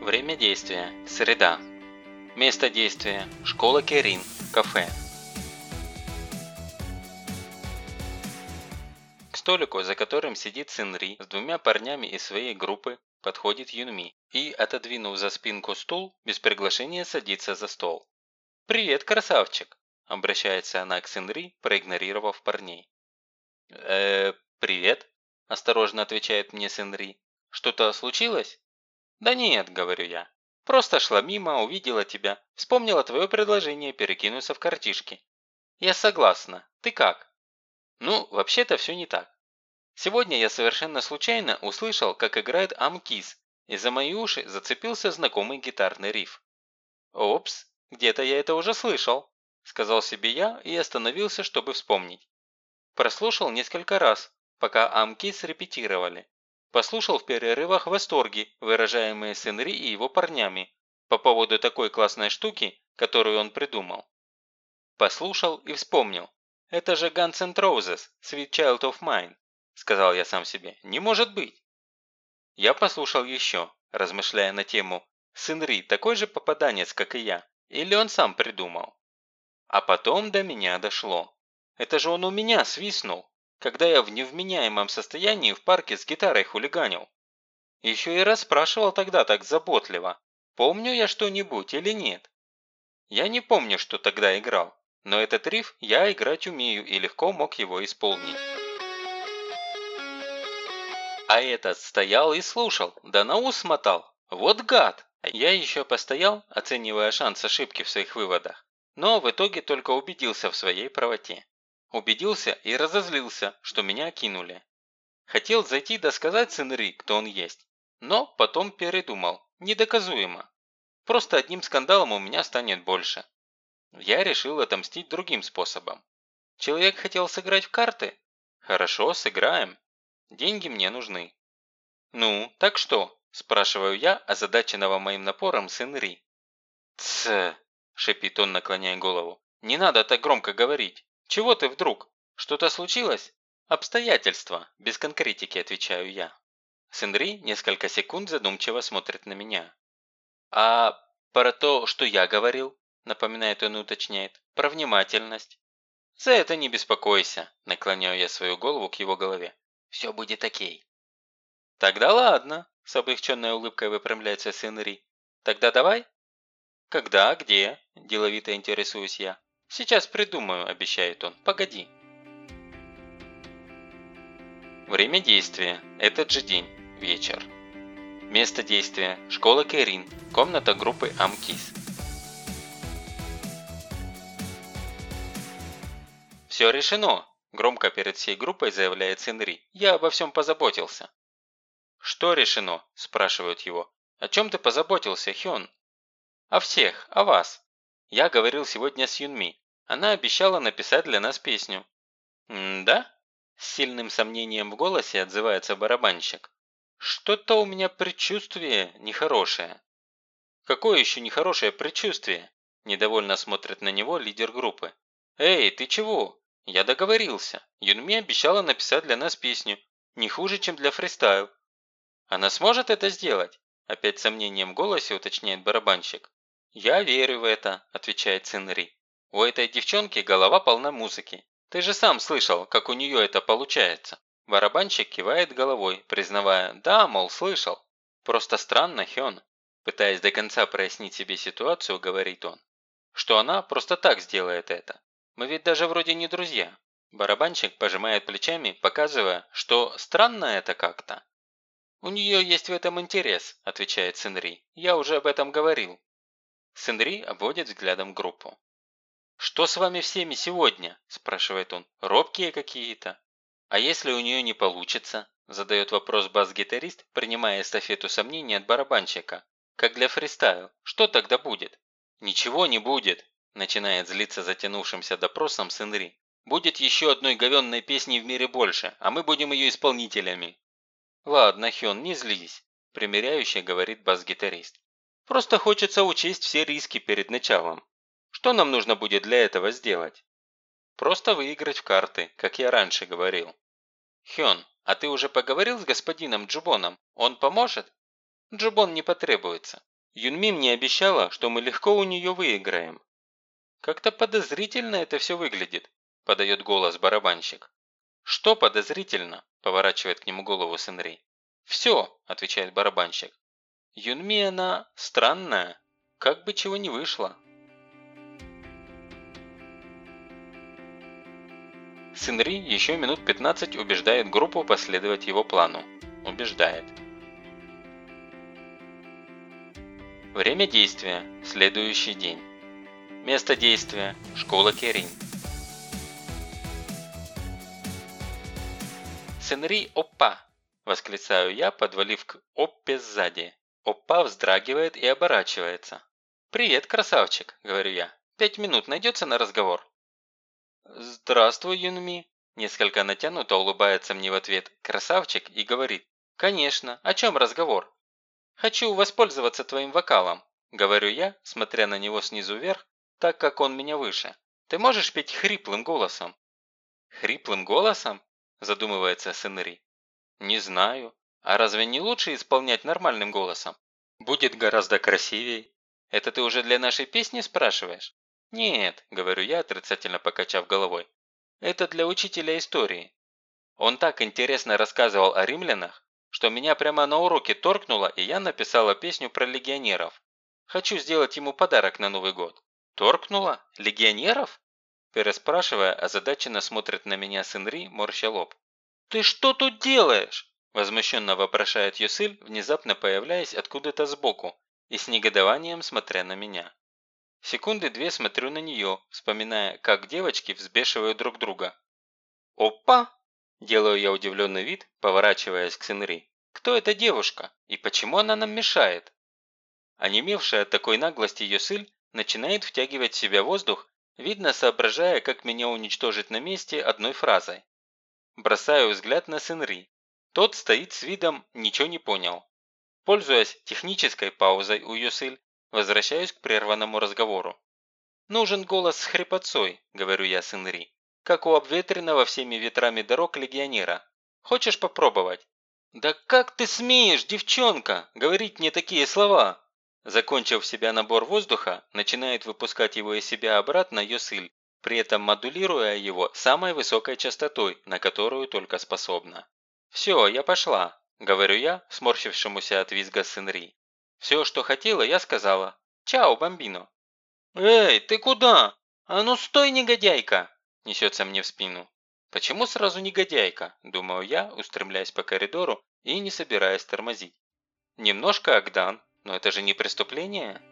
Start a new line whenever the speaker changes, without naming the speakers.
Время действия – среда. Место действия – школа Керин, кафе. К столику, за которым сидит Синри с двумя парнями из своей группы, подходит Юнми и, отодвинув за спинку стул, без приглашения садится за стол. «Привет, красавчик!» – обращается она к Синри, проигнорировав парней. «Э, привет», – осторожно отвечает мне Синри. «Что-то случилось?» «Да нет», – говорю я. «Просто шла мимо, увидела тебя, вспомнила твое предложение перекинуться в картишки». «Я согласна. Ты как?» «Ну, вообще-то все не так. Сегодня я совершенно случайно услышал, как играет Амкис, и за мои уши зацепился знакомый гитарный риф. «Опс, где-то я это уже слышал», – сказал себе я и остановился, чтобы вспомнить. Прослушал несколько раз, пока Амкис репетировали. Послушал в перерывах восторги, выражаемые Сенри и его парнями, по поводу такой классной штуки, которую он придумал. Послушал и вспомнил. Это же Guns N' Roses, Sweet Child of Mine, сказал я сам себе. Не может быть. Я послушал еще, размышляя на тему «Сенри такой же попаданец, как и я, или он сам придумал?» А потом до меня дошло. Это же он у меня свистнул когда я в невменяемом состоянии в парке с гитарой хулиганил. Еще и расспрашивал тогда так заботливо, помню я что-нибудь или нет. Я не помню, что тогда играл, но этот риф я играть умею и легко мог его исполнить. А этот стоял и слушал, да на ус мотал. Вот гад! Я еще постоял, оценивая шанс ошибки в своих выводах, но в итоге только убедился в своей правоте. Убедился и разозлился, что меня кинули. Хотел зайти да сказать Сенри, кто он есть. Но потом передумал. Недоказуемо. Просто одним скандалом у меня станет больше. Я решил отомстить другим способом. Человек хотел сыграть в карты? Хорошо, сыграем. Деньги мне нужны. «Ну, так что?» – спрашиваю я, озадаченного моим напором Сенри. «Тсс!» – шепит он, наклоняя голову. «Не надо так громко говорить. «Чего ты вдруг? Что-то случилось?» «Обстоятельства», – без конкретики отвечаю я. Сендри несколько секунд задумчиво смотрит на меня. «А про то, что я говорил?» – напоминает он и уточняет. «Про внимательность». «За это не беспокойся», – наклоняю я свою голову к его голове. «Все будет окей». «Тогда ладно», – с облегченной улыбкой выпрямляется Сенри. «Тогда давай?» «Когда? Где?» – деловито интересуюсь я. «Сейчас придумаю», – обещает он. «Погоди». Время действия – этот же день, вечер. Место действия – школа Керин, комната группы Амкис. «Все решено!» – громко перед всей группой заявляет Синри. «Я обо всем позаботился». «Что решено?» – спрашивают его. «О чем ты позаботился, Хён?» «О всех, о вас. Я говорил сегодня с Юнми. Она обещала написать для нас песню». «Да?» – с сильным сомнением в голосе отзывается барабанщик. «Что-то у меня предчувствие нехорошее». «Какое еще нехорошее предчувствие?» – недовольно смотрит на него лидер группы. «Эй, ты чего? Я договорился. Юнми обещала написать для нас песню. Не хуже, чем для фристайл». «Она сможет это сделать?» – опять сомнением в голосе уточняет барабанщик. «Я верю в это», – отвечает Цинри. У этой девчонки голова полна музыки. Ты же сам слышал, как у нее это получается». Барабанщик кивает головой, признавая «да, мол, слышал». «Просто странно, Хён», пытаясь до конца прояснить себе ситуацию, говорит он. «Что она просто так сделает это. Мы ведь даже вроде не друзья». Барабанщик пожимает плечами, показывая, что странно это как-то. «У нее есть в этом интерес», – отвечает Сенри. «Я уже об этом говорил». Сенри обводит взглядом группу. «Что с вами всеми сегодня?» – спрашивает он. «Робкие какие-то?» «А если у нее не получится?» – задает вопрос бас-гитарист, принимая эстафету сомнений от барабанщика. «Как для фристайл. Что тогда будет?» «Ничего не будет», – начинает злиться затянувшимся допросом Сенри. «Будет еще одной говенной песни в мире больше, а мы будем ее исполнителями». «Ладно, Хён, не злись», – примиряюще говорит бас-гитарист. «Просто хочется учесть все риски перед началом. Что нам нужно будет для этого сделать? Просто выиграть в карты, как я раньше говорил. Хён, а ты уже поговорил с господином Джубоном? Он поможет? Джубон не потребуется. Юнми мне обещала, что мы легко у нее выиграем». «Как-то подозрительно это все выглядит», – подает голос барабанщик. «Что подозрительно?» – поворачивает к нему голову Сенри. «Все», – отвечает барабанщик. «Юнми она странная, как бы чего не вышло». Синри еще минут 15 убеждает группу последовать его плану. Убеждает. Время действия. Следующий день. Место действия. Школа Керин. Сенри опа! Восклицаю я, подвалив к Оппе сзади. Опа вздрагивает и оборачивается. «Привет, красавчик!» – говорю я. «Пять минут найдется на разговор?» «Здравствуй, Юнми!» Несколько натянуто улыбается мне в ответ красавчик и говорит. «Конечно, о чем разговор?» «Хочу воспользоваться твоим вокалом», – говорю я, смотря на него снизу вверх, так как он меня выше. «Ты можешь петь хриплым голосом?» «Хриплым голосом?» – задумывается Сенри. «Не знаю. А разве не лучше исполнять нормальным голосом? Будет гораздо красивее. Это ты уже для нашей песни спрашиваешь?» «Нет», – говорю я, отрицательно покачав головой. «Это для учителя истории. Он так интересно рассказывал о римлянах, что меня прямо на уроке торкнуло, и я написала песню про легионеров. Хочу сделать ему подарок на Новый год». «Торкнуло? Легионеров?» Переспрашивая, озадаченно смотрит на меня сын Ри, морща лоб. «Ты что тут делаешь?» Возмущенно вопрошает Юсыль, внезапно появляясь откуда-то сбоку и с негодованием смотря на меня. Секунды две смотрю на нее, вспоминая, как девочки взбешивают друг друга. «Опа!» – делаю я удивленный вид, поворачиваясь к Синри. «Кто эта девушка? И почему она нам мешает?» Онемевшая от такой наглости Йосыль начинает втягивать в себя воздух, видно соображая, как меня уничтожить на месте одной фразой. Бросаю взгляд на Синри. Тот стоит с видом «ничего не понял». Пользуясь технической паузой у Йосыль, Возвращаюсь к прерванному разговору. «Нужен голос с хрипотцой», – говорю я Синри, – «как у обветренного всеми ветрами дорог легионера. Хочешь попробовать?» «Да как ты смеешь, девчонка, говорить мне такие слова?» Закончив себя набор воздуха, начинает выпускать его из себя обратно Йосыль, при этом модулируя его самой высокой частотой, на которую только способна. «Все, я пошла», – говорю я, сморщившемуся от визга Синри. Все, что хотела, я сказала. Чао, бомбино. Эй, ты куда? А ну стой, негодяйка! Несется мне в спину. Почему сразу негодяйка? Думаю я, устремляясь по коридору и не собираясь тормозить. Немножко Агдан, но это же не преступление.